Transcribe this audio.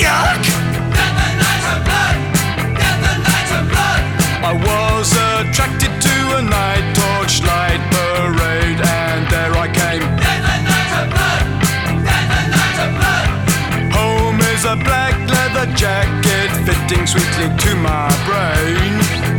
Yukio! Get the of blood! Get the of blood! I was attracted to a night torchlight parade, and there I came. Get the of blood! Get the of blood! Home is a black leather jacket fitting sweetly to my brain.